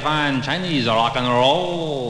fine Chinese rock and roll.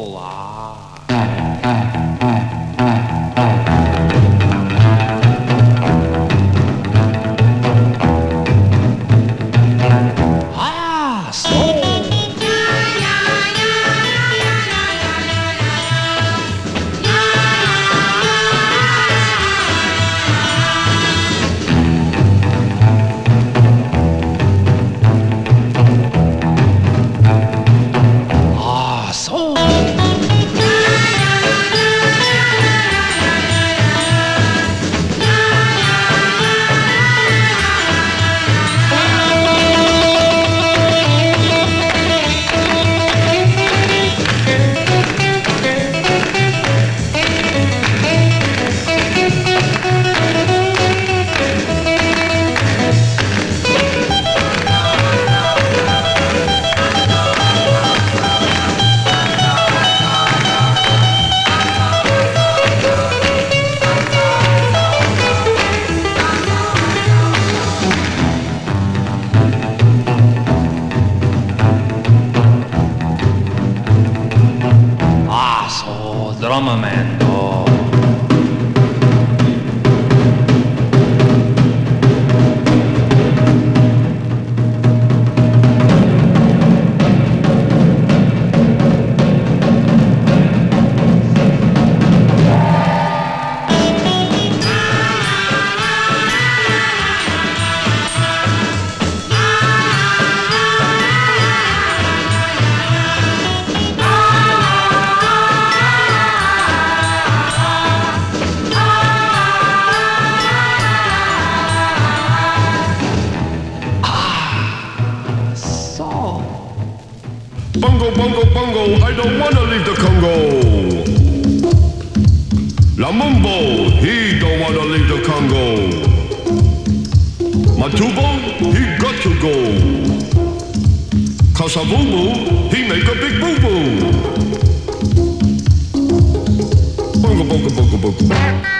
Tubo, he got to go. Cause a he make a big boo-boo. bunga bunga bunga.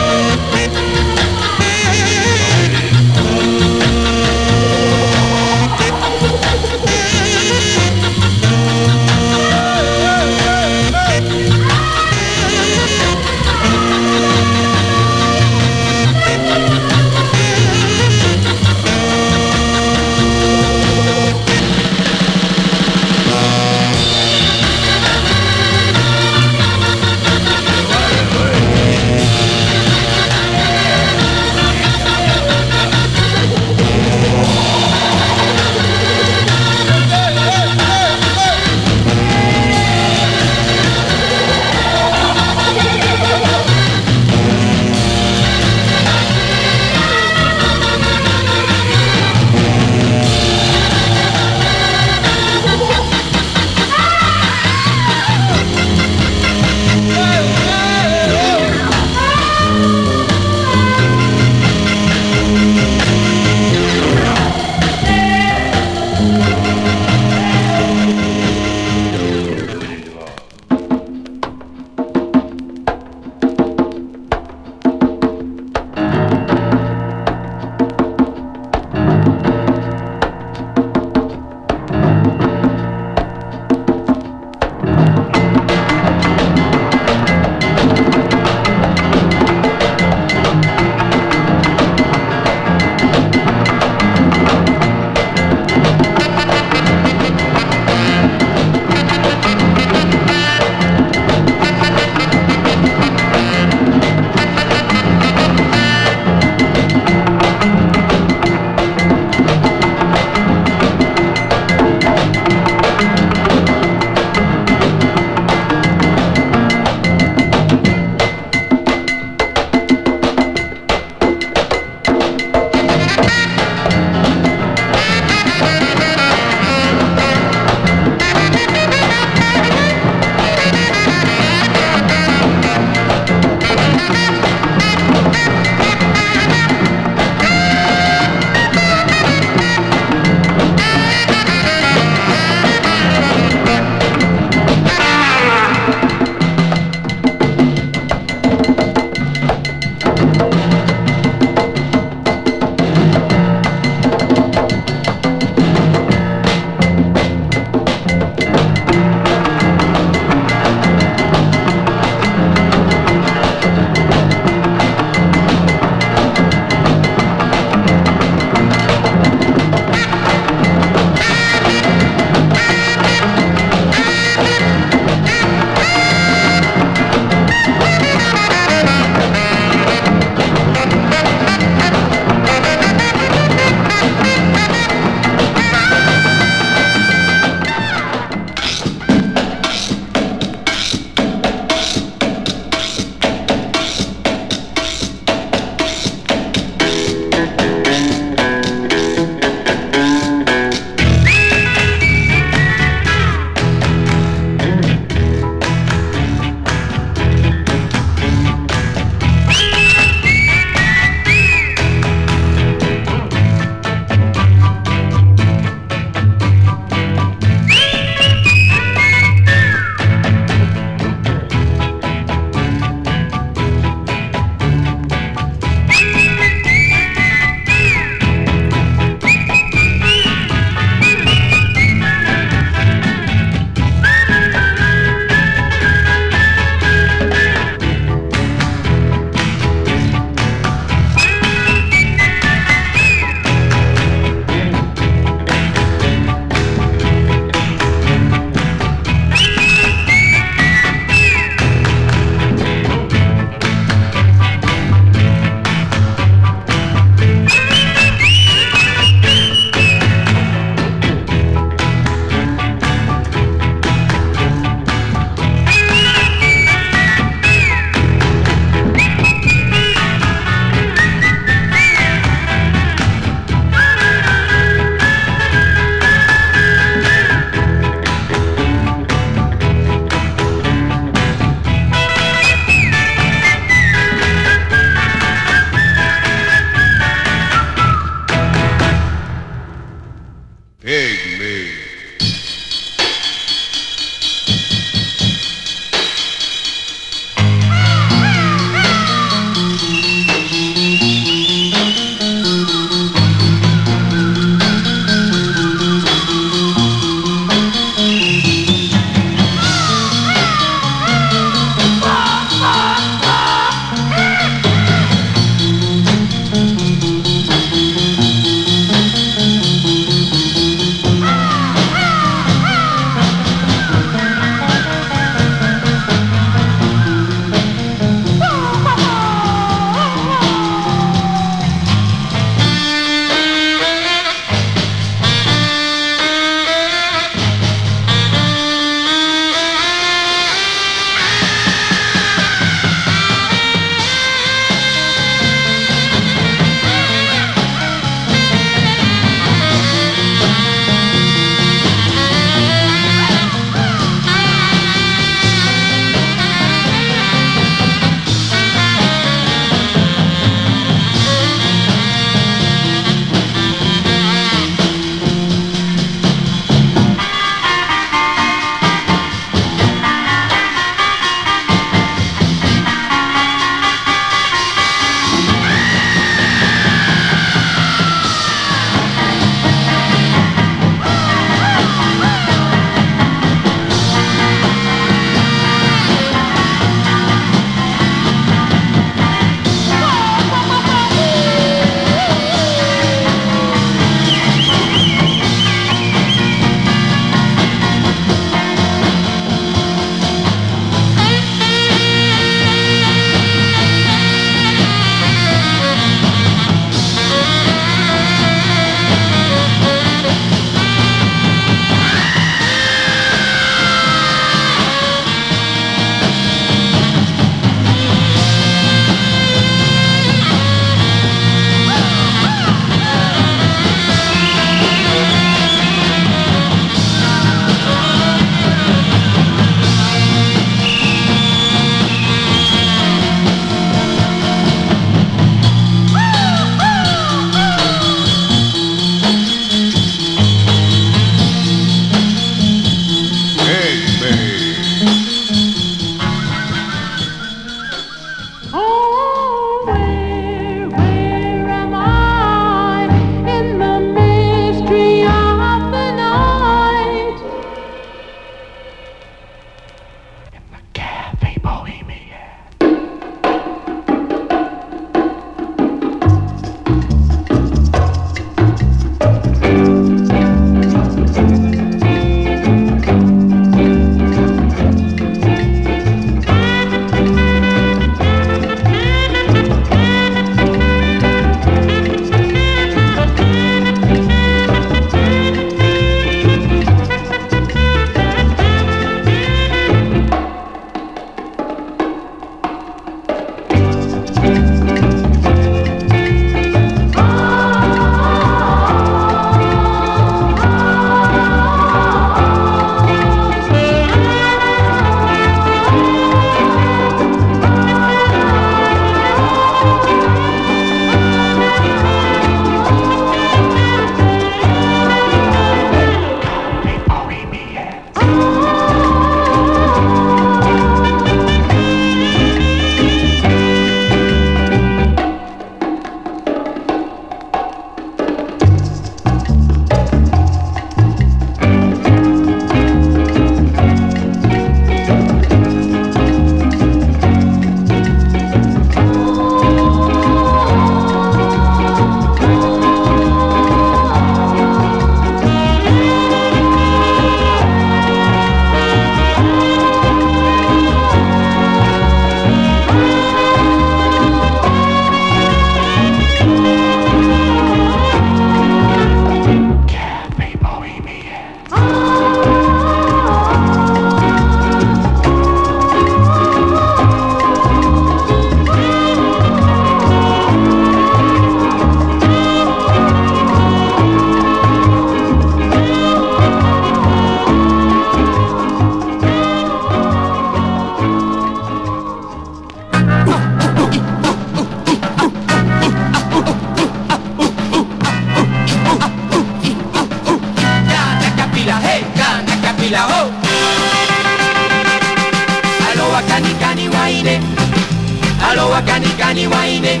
Kani waine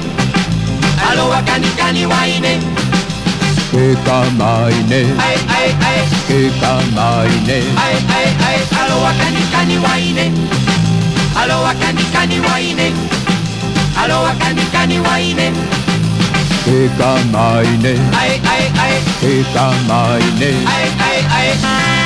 Aloha kani kani waine Ke kamaine, Ai ai ai ke kamaine, ai ai ai Aloha kani kani waine Aloha kani kani waine Aloha kani kani waine ke kamaine, Ai ai ai ke kamaine. ai ai ai Kita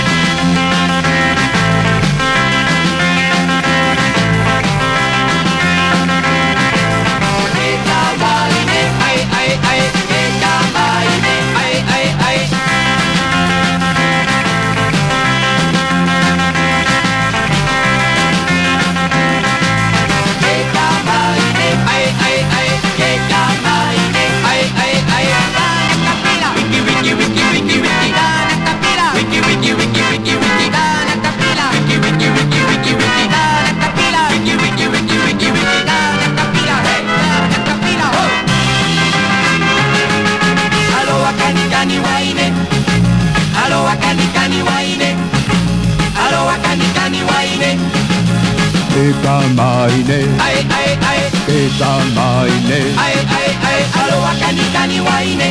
Ke kamaine, Ai ai ai ke kamaine, Ai ai ai Aloha kani kani waine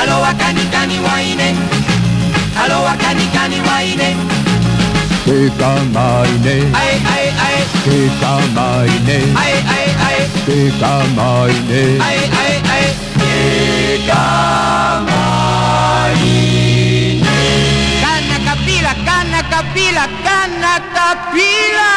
Aloha kani kani waine Aloha kani kani waine ke kamaine, Ai ai ai ke kamaine, ai ai ai ke kamaine. ai ai ai Kana Pila, canata, pila.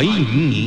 诶你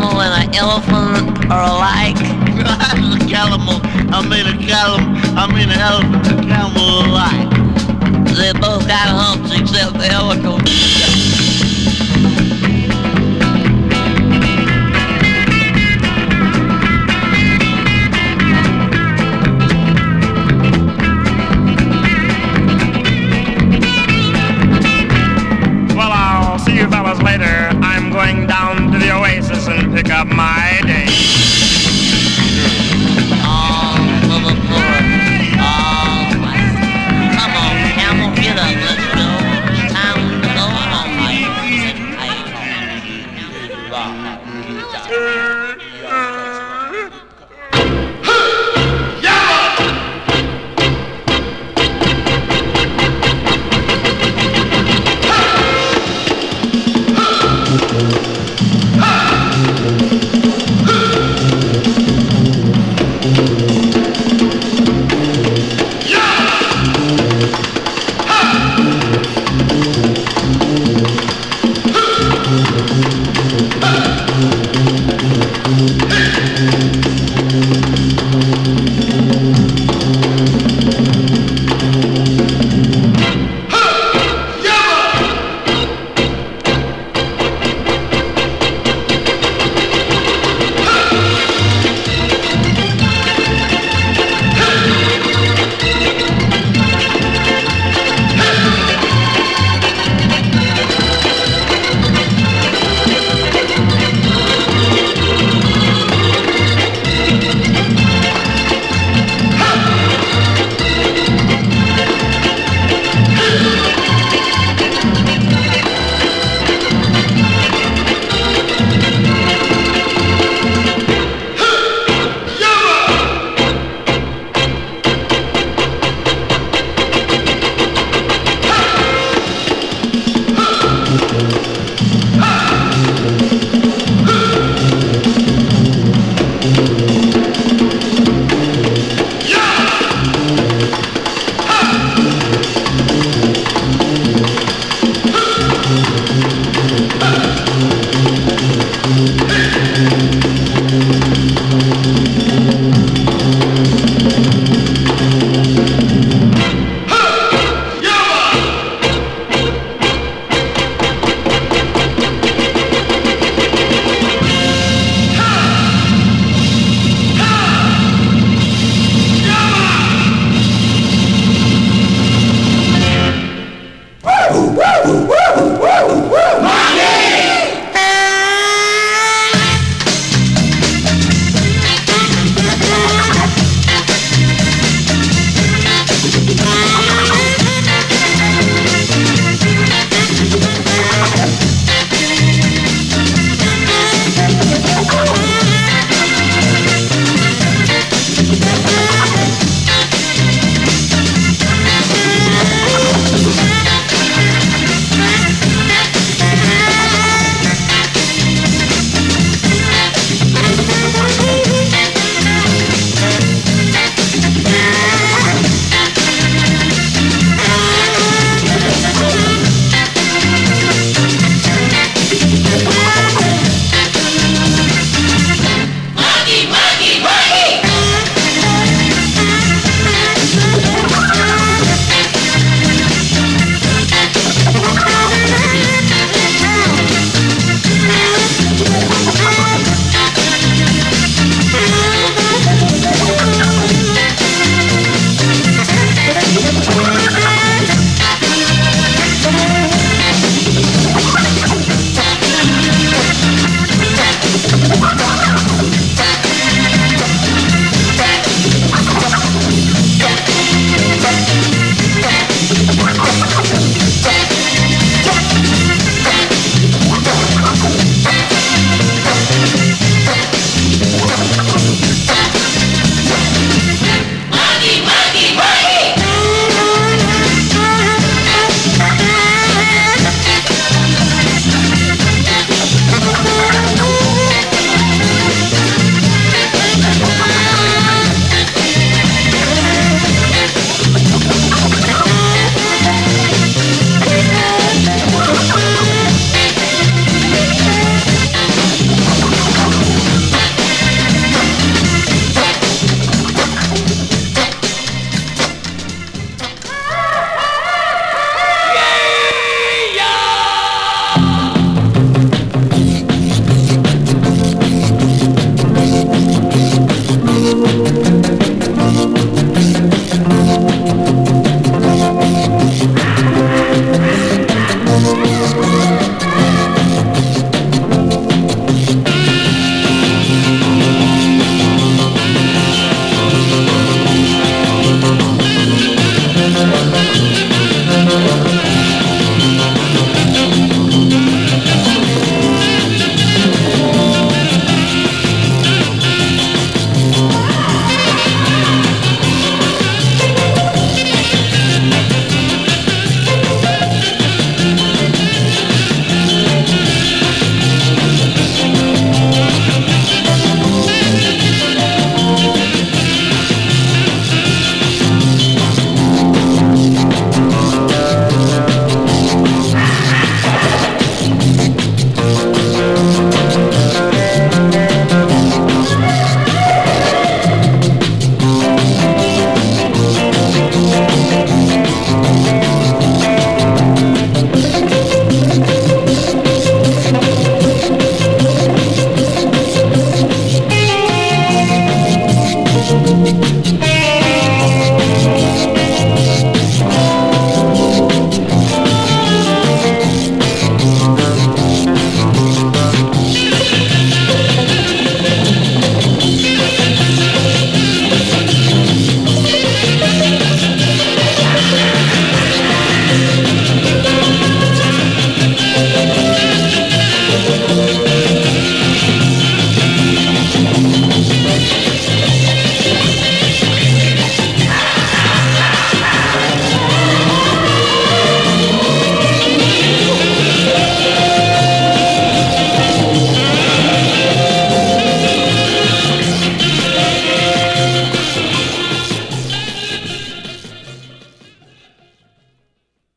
camel and an elephant are alike? a camel, I mean a camel, I mean an elephant a camel alike. They both got humps except the elephant.